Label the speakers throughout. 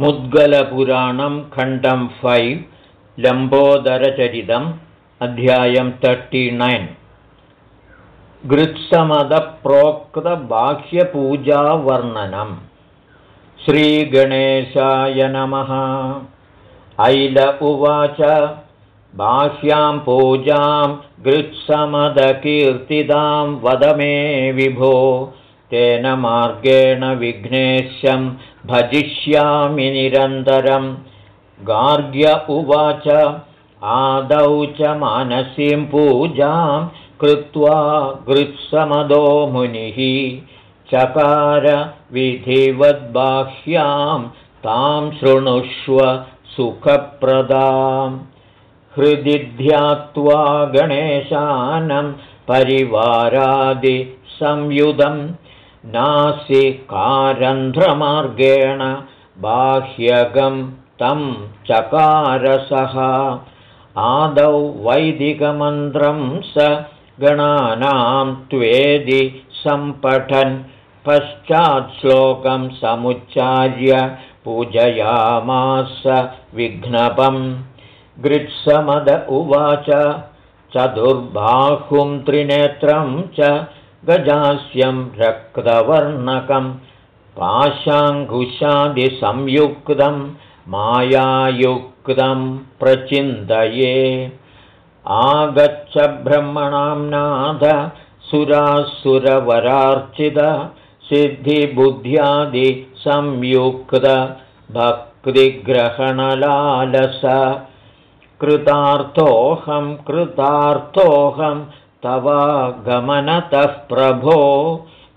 Speaker 1: मुद्गलपुराणं खण्डं फैव् लम्बोदरचरितम् अध्यायं तर्टिनैन् गृत्समदप्रोक्तबाह्यपूजावर्णनम् श्रीगणेशाय नमः। ऐल उवाच बाह्यां पूजां गृत्समदकीर्तिदां वद मे विभो तेन मार्गेण विघ्नेश्यं भजिष्यामि निरन्तरं। गार्ग्य उवाच आदौ च मानसीं पूजां कृत्वा गृत्समदो मुनिः। चकार विधिवद्बाह्यां तां शृणुष्व सुखप्रदाम्। हृदि ध्यात्वा गणेशानं परिवारादिसंयुधम् नासिकारन्ध्रमार्गेण बाह्यगं तं चकारसः। आदौ वैदिकमन्त्रं स गणानां त्वेदि सम्पठन्। पश्चात्श्लोकं समुच्चार्य पूजयामास विघ्नपम्। गृत्समद उवाच। चतुर्बाहुं त्रिनेत्रं च गजास्यं रक्तवर्णकं पाशाङ्कुशादिसंयुक्तं मायायुक्तं प्रचिन्तये। आगच्छ ब्रह्मणां नाथ सुरासुरवरार्चित सिद्धिबुद्ध्यादिसंयुक्त भक्तिग्रहणलालस। कृतार्थोऽहं कृतार्थोऽहं तवागमनतः प्रभो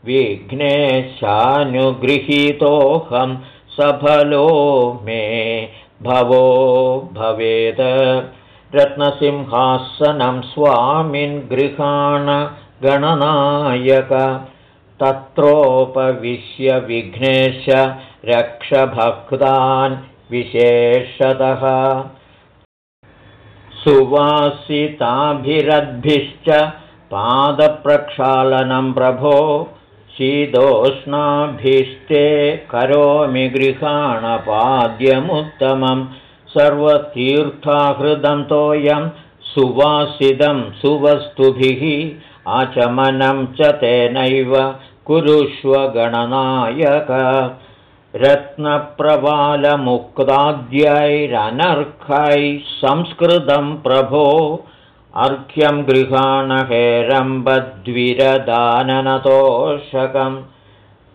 Speaker 1: विघ्नेशानुगृहीतोऽहं सफलो मे भवो भवेत् रत्नसिंहासनं स्वामिन् गृहाण गणनायक। तत्रोपविश्य विघ्नेश रक्षभक्तान् विशेषतः सुवासिताभिरद्भिश्च पादप्रक्षालनं प्रभो शीतोष्णाभिष्टे करोमि गृहाणपाद्यमुत्तमं सर्वतीर्थाहृदं तोयं सुवासितं सुवस्तुभिः आचमनं च तेनैव कुरुष्व गणनायक रत्नप्रवालमुक्ताद्यैरनर्खैः संस्कृतं प्रभो। अर्घ्यं गृहाणहेरम्बद्विरदाननतोषकं।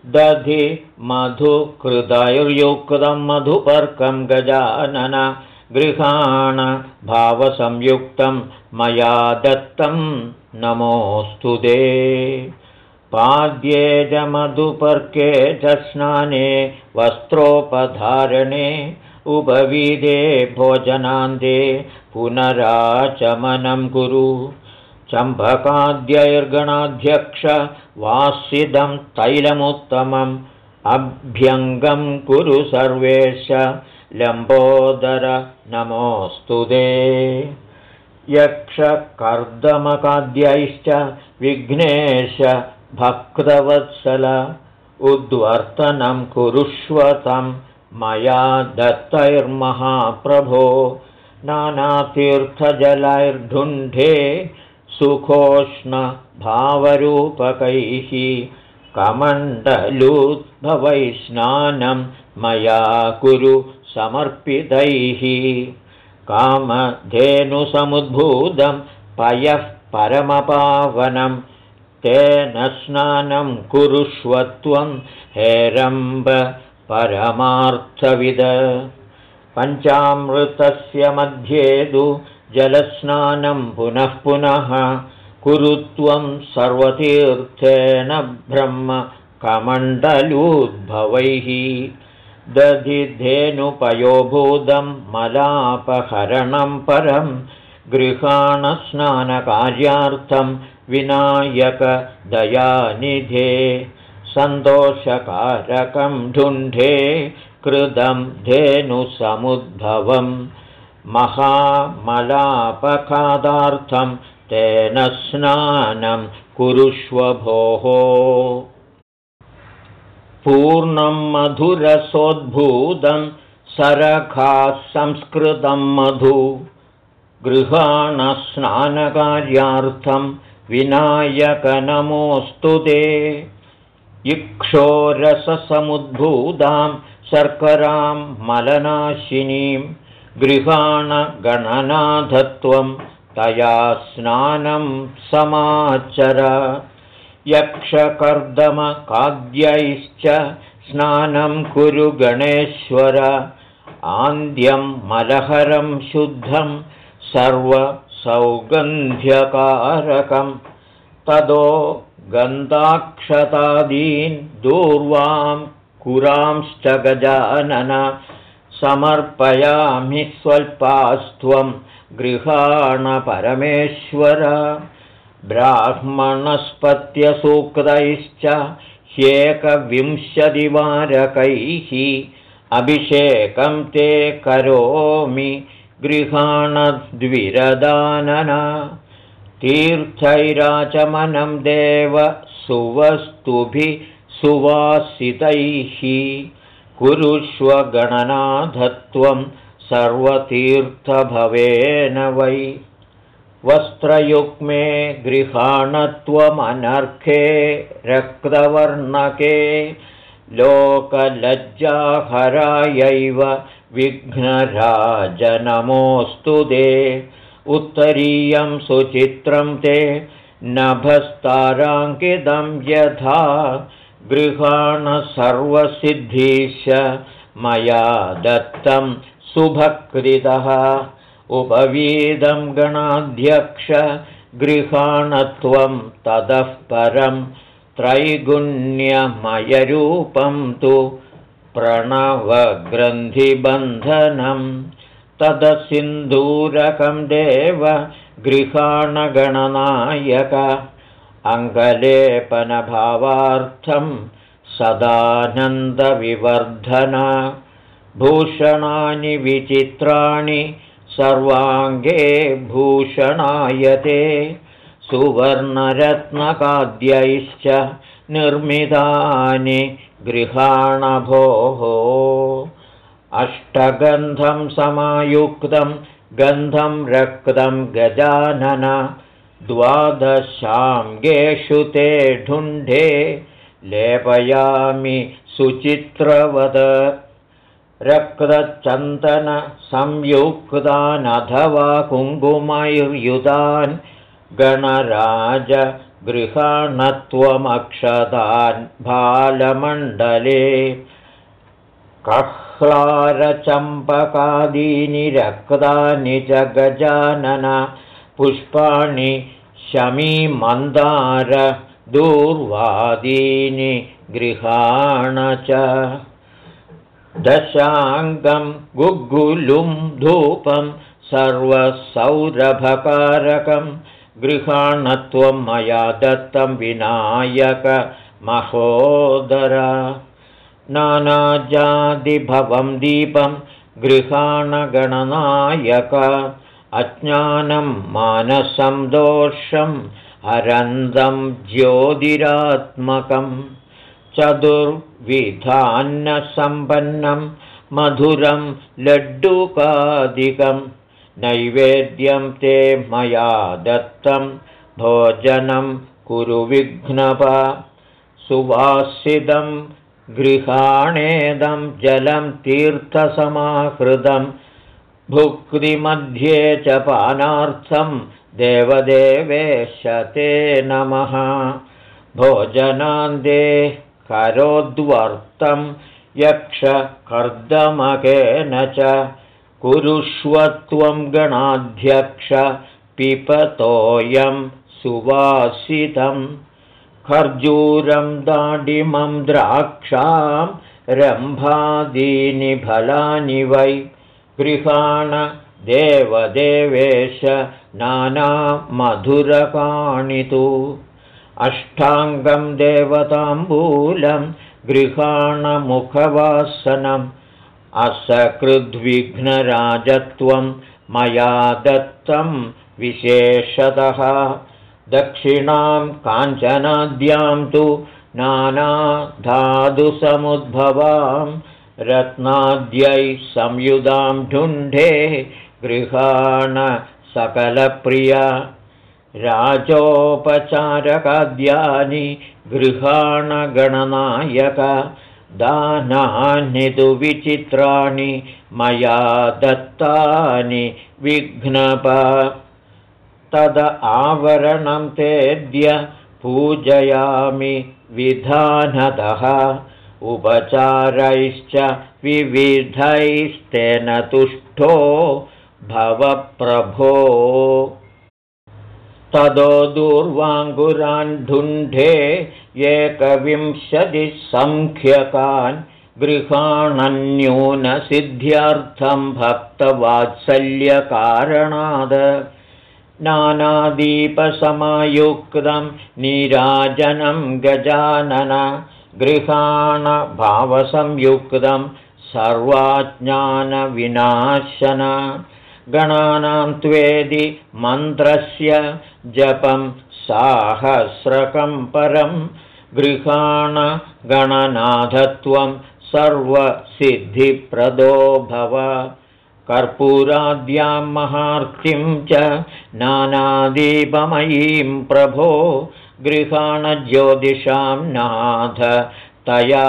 Speaker 1: दधि मधुकृतैर्युक्तं मधुपर्कं गजानन। गृहाण भावसंयुक्तं मया दत्तं। नमोऽस्तु ते पाद्ये च मधुपर्के च स्नाने वस्त्रोपधारणे उपवीदे भोजनान्ते पुनराचमनं कुरु। चम्भकाद्यैर्गणाध्यक्ष वासिदं तैलमुत्तमम् अभ्यङ्गं कुरु सर्वेश। लम्बोदर नमोऽस्तु ते। यक्षकर्दमकाद्यैश्च विघ्नेश भक्तवत्सल उद्वर्तनं कुरुष्वतं मया दत्तैर्महाप्रभो नानातीर्थजलैर्ढुण्ढे सुखोष्णभावरूपकैः कमण्डलूद्भवैस्नानं मया कुरु समर्पितैः कामधेनुसमुद्भूतं पयः परमपावनं तेन स्नानं कुरुष्वत्वं हेरम्ब परमार्थविद। पञ्चामृतस्य मध्येदु जलस्नानं पुनः पुनः कुरुत्वं सर्वतीर्थेन ब्रह्म कमण्डलूद्भवैः। दधिधेनुपयोभूतं मलापहरणं परं गृहाणस्नानकार्यार्थं विनायकदयानिधे सन्तोषकारकं ढुण्ढे कृतं धेनुसमुद्भवं महामलापखादार्थं तेन स्नानं कुरुष्व भोः। पूर्णं मधुरसोद्भूतं सरखाः संस्कृतं मधु गृहाणस्नानकार्यार्थं विनायकनमोऽस्तु ते। इक्षोरससमुद्भूतां शर्करां मलनाशिनीं गृहाणगणनाथत्वं तया स्नानं समाचर। यक्षकर्दमकाद्यैश्च स्नानं कुरु गणेश्वर। आन्द्यं मलहरं शुद्धं सर्वसौगन्ध्यकारकं तदो गन्धाक्षतादीन् दूर्वां कुरांश्च गजानन। समर्पयामि स्वल्पास्त्वं गृहाणपरमेश्वर ब्राह्मणस्पत्यसूक्तैश्च ह्येकविंशतिवारकैः अभिषेकं ते करोमि गृहाणद्विरदानन तीर्थैराचमनं देव सुवस्तुभिः सुवासितैः। कुरुष्वगणनाथत्वं सर्वतीर्थभवेन वै। वस्त्रयुग्मे गृहाणत्वमनर्खे रक्तवर्णके लोकलज्जाहरायैव विघ्नराजनमोऽस्तु ते उत्तरीयं सुचित्रं ते। नभस्ताराङ्कितं यथा। गृहाणसर्वसिद्धीश मया दत्तं सुभकृतः उपवीदं गणाध्यक्ष गृहाणत्वं ततः परं। त्रैगुण्यमयरूपं तु प्रणवग्रन्थिबन्धनं तदसिन्दूरकं देव गृहाणगणनायक अङ्गलेपनभावार्थं सदानन्दविवर्धन भूषणानि विचित्राणि सर्वाङ्गे भूषणायते सुवर्णरत्नकाद्यैश्च निर्मितानि गृहाणभोः। अष्टगन्धं समायुक्तं गन्धं रक्तं गजानन। द्वादशाङ्गेषु ते ढुण्ढे लेपयामि सुचित्रवद। रक्तचन्दनसंयुक्तानथवा कुङ्कुमैर्युतान् गणराजगृहाणत्वमक्षतान् बालमण्डले कह्लारचम्पकादीनि रक्तानि च गजानन पुष्पाणि शमीमन्दार दूर्वादीनि गृहाण च। दशाङ्गं गुग्गुलुं धूपं सर्वसौरभकारकं गृहाणत्वं मया दत्तं विनायकमहोदर नानाजादिभवं दीपं गृहाणगणनायक। अज्ञानं मानसं दोषं हरन्दं ज्योतिरात्मकं। चतुर्विधान्नसम्पन्नं मधुरं लड्डुकादिकं नैवेद्यं ते मया दत्तं भोजनं कुरु विघ्नप। सुवासितं गृहाणेदं जलं तीर्थसमाहृतम् भुक्तिमध्ये च पानार्थं देवदेवेश ते नमः। भोजनान्ते करोद्वर्तं यक्षकर्दमकेन च कुरुष्वत्वं गणाध्यक्ष पिपतोऽयं सुवासितं। खर्जूरं दाडिमं द्राक्षां रम्भादीनि फलानि वै। गृहाण देवदेवेश नानामधुरकाणि तु अष्टाङ्गं देवताम्बूलं गृहाणमुखवासनम् असकृद्विघ्नराजत्वं मया दत्तं विशेषतः। दक्षिणां काञ्चनाद्यां तु नानाधातुसमुद्भवां रत्नाद्यैः संयुधां ढुण्ढे गृहाण सकलप्रिया। राजोपचारकाद्यानि गृहाणगणनायक दानानि तु विचित्राणि मया दत्तानि विघ्नप। तद आवरणं तेद्य पूजयामि विधानतः। उपचारैश्च विविधैस्तेन तुष्टो भवप्रभो तदो दूर्वाङ्गुरान् ढुण्ढे एकविंशतिसङ्ख्यकान् गृहाणन्यूनसिद्ध्यर्थं भक्तवात्सल्यकारणाद। नानादीपसमयुक्तं नीराजनं गजानन गृहाणभावसंयुक्तं सर्वाज्ञानविनाशन गणानां त्वेदि मन्त्रस्य जपं साहस्रकं परं गृहाणगणनाथत्वं सर्वसिद्धिप्रदो भव। कर्पूराद्यां महार्तिं च नानादीपमयीं प्रभो गृहाणज्योतिषां नाथ तया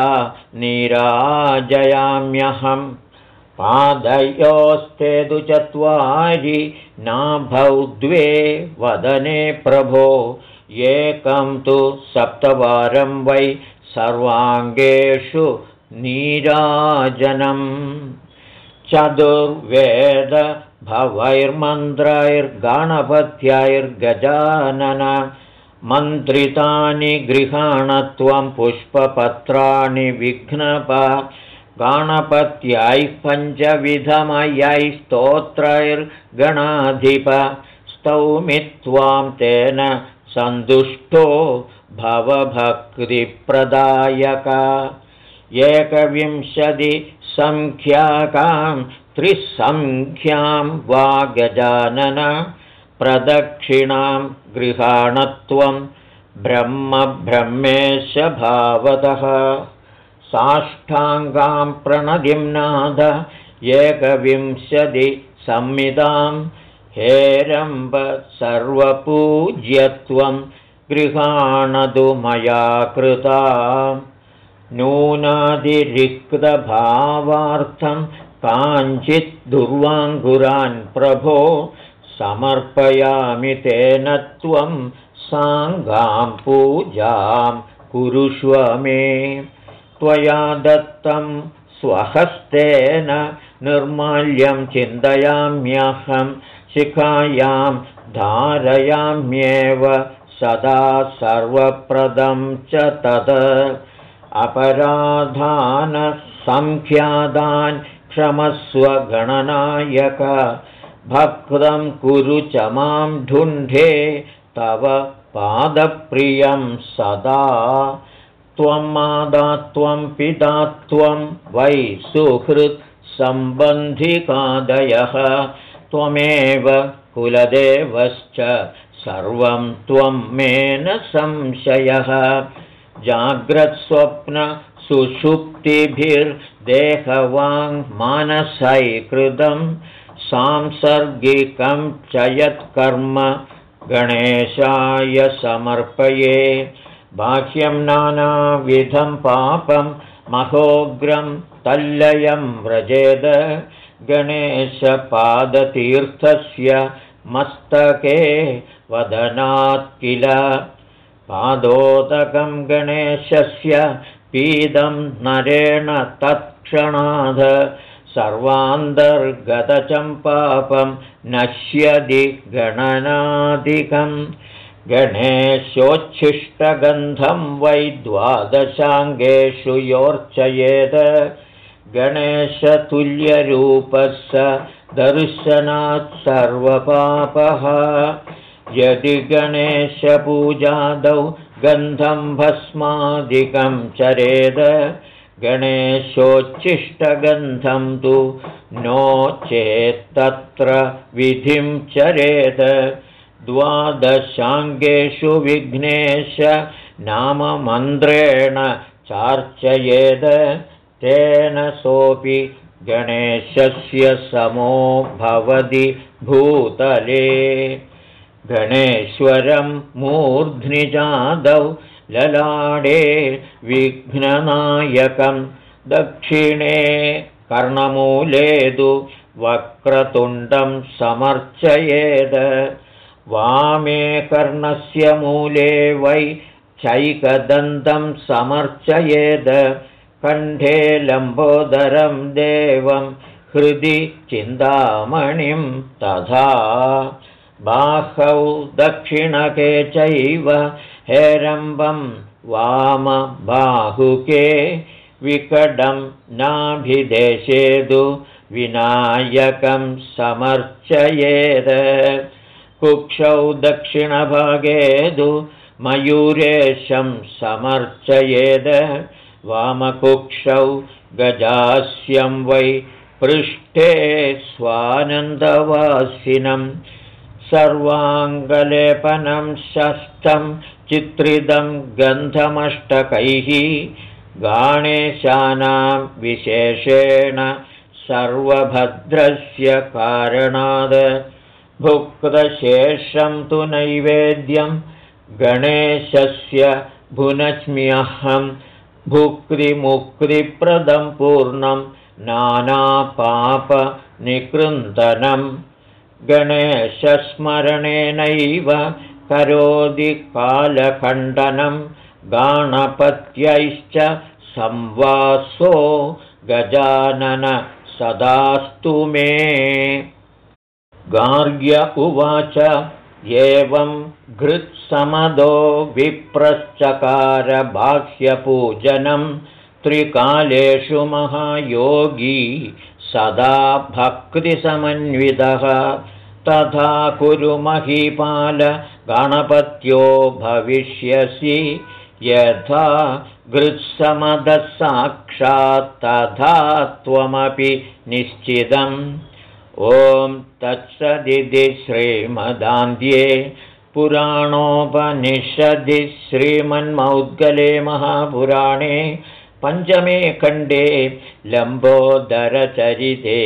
Speaker 1: निराजयाम्यहम् पादयोस्ते तु चत्वारि नाभौ द्वे वदने प्रभो एकं तु सप्तवारं वै सर्वाङ्गेषु नीराजनम्। चतुर्वेदभवैर्मन्त्रैर्गणपत्यैर्गजानन मन्त्रितानि गृहाणत्वं पुष्पपत्राणि विघ्नप गाणपत्यैः पञ्चविधमयैः स्तोत्रैर्गणाधिप स्तौमि त्वां तेन सन्तुष्टो भवभक्तिप्रदायक। एकविंशतिसङ्ख्याकां त्रिसङ्ख्यां वा गजानन प्रदक्षिणां गृहाणत्वं ब्रह्मब्रह्मेशभावतः साष्टाङ्गां प्रणदिं नाद एकविंशतिसंमितां हेरम्ब सर्वपूज्यत्वं गृहाणदु मया कृता नूनादिरिक्तभावार्थं काञ्चित् दुर्वाङ्गुरान् प्रभो समर्पयामि तेन त्वं साङ्गां पूजां कुरुष्व मे त्वया दत्तं स्वहस्तेन निर्माल्यं चिन्तयाम्यहं शिखायां धारयाम्येव सदा सर्वप्रदं च तत् अपराधानसङ्ख्यादान् क्षमस्वगणनायक भक्तं कुरु च मां ढुण्ढे तव पादप्रियं सदा त्वं मादा त्वं पिता त्वं वै सुहृत्सम्बन्धिकादयः त्वमेव कुलदेवश्च सर्वं त्वं मेन संशयः। जाग्रत्स्वप्नसुषुप्तिभिर्देहवाङ्मानसैकृतं सांसर्गिकं च यत्कर्म गणेशाय समर्पये बाह्यं नानाविधं पापं महोग्रं तल्लयं व्रजेद। गणेशपादतीर्थस्य मस्तके वदनात् किल? पादोदकं गणेशस्य पीदं नरेण तत्क्षणाद। सर्वान्तर्गतचम्पापं नश्यदि गणनादिकम् गणेशोच्छिष्टगन्धं वै द्वादशाङ्गेषु गणेशतुल्यरूपः स दर्शनात् सर्वपापः। यदि गणेशपूजादौ गन्धं भस्मादिकं चरेद गणेशोच्छिष्टगन्धं तु नो चेत्तत्र विधिं चरेद द्वादशाङ्गेषु विघ्नेश नाममन्त्रेण चार्चयेद तेन सोऽपि गणेशस्य समो भवति भूतले। गणेश्वरं मूर्ध्निजादौ ललाडे विघ्ननायकं दक्षिणे कर्णमूलेदु वक्रतुण्डं समर्चयेद वामे कर्णस्य मूले वै चैकदन्तं समर्चयेद। कण्ठे लम्बोदरं देवं हृदि चिन्तामणिं तथा। बाहौ दक्षिणके चैव हेरम्बं वामबाहुके। विकडं नाभिदेशेदु विनायकं समर्चयेत् कुक्षौ दक्षिणभागेदु मयूरेशं समर्चयेद वामकुक्षौ गजास्यं वै पृष्ठे स्वानन्दवासिनं। सर्वाङ्गलेपनं षष्ठं चित्रितं गन्धमष्टकैः गाणेशानां विशेषेण सर्वभद्रस्य कारणाद् भुक्तशेषं तु नैवेद्यं गणेशस्य भुनस्म्यहं भुक्तिमुक्तिप्रदं पूर्णं नानापापनिकृन्दनं गणेशस्मरणेनैव करोति कालखण्डनं गाणपत्यैश्च संवासो गजानन सदास्तु मे गार्ग्य उवाच एवं घृत्समदो विप्रश्चकारबाह्यपूजनं त्रिकालेषु महायोगी सदा भक्तिसमन्वितः। तथा कुरु महीपाल गणपत्यो भविष्यसि यथा साक्षात् तथा त्वमपि निश्चितम् ॐ तत्सदिति श्रीमदान्ध्ये पुराणोपनिषदि श्रीमन्मौद्गले महापुराणे पञ्चमे खण्डे लम्बोदरचरिते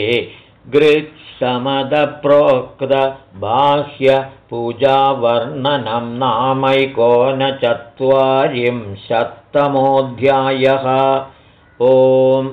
Speaker 1: गृत्समदप्रोक्तबाह्यपूजावर्णनं नामैकोनचत्वारिंशत्तमोऽध्यायः ओम्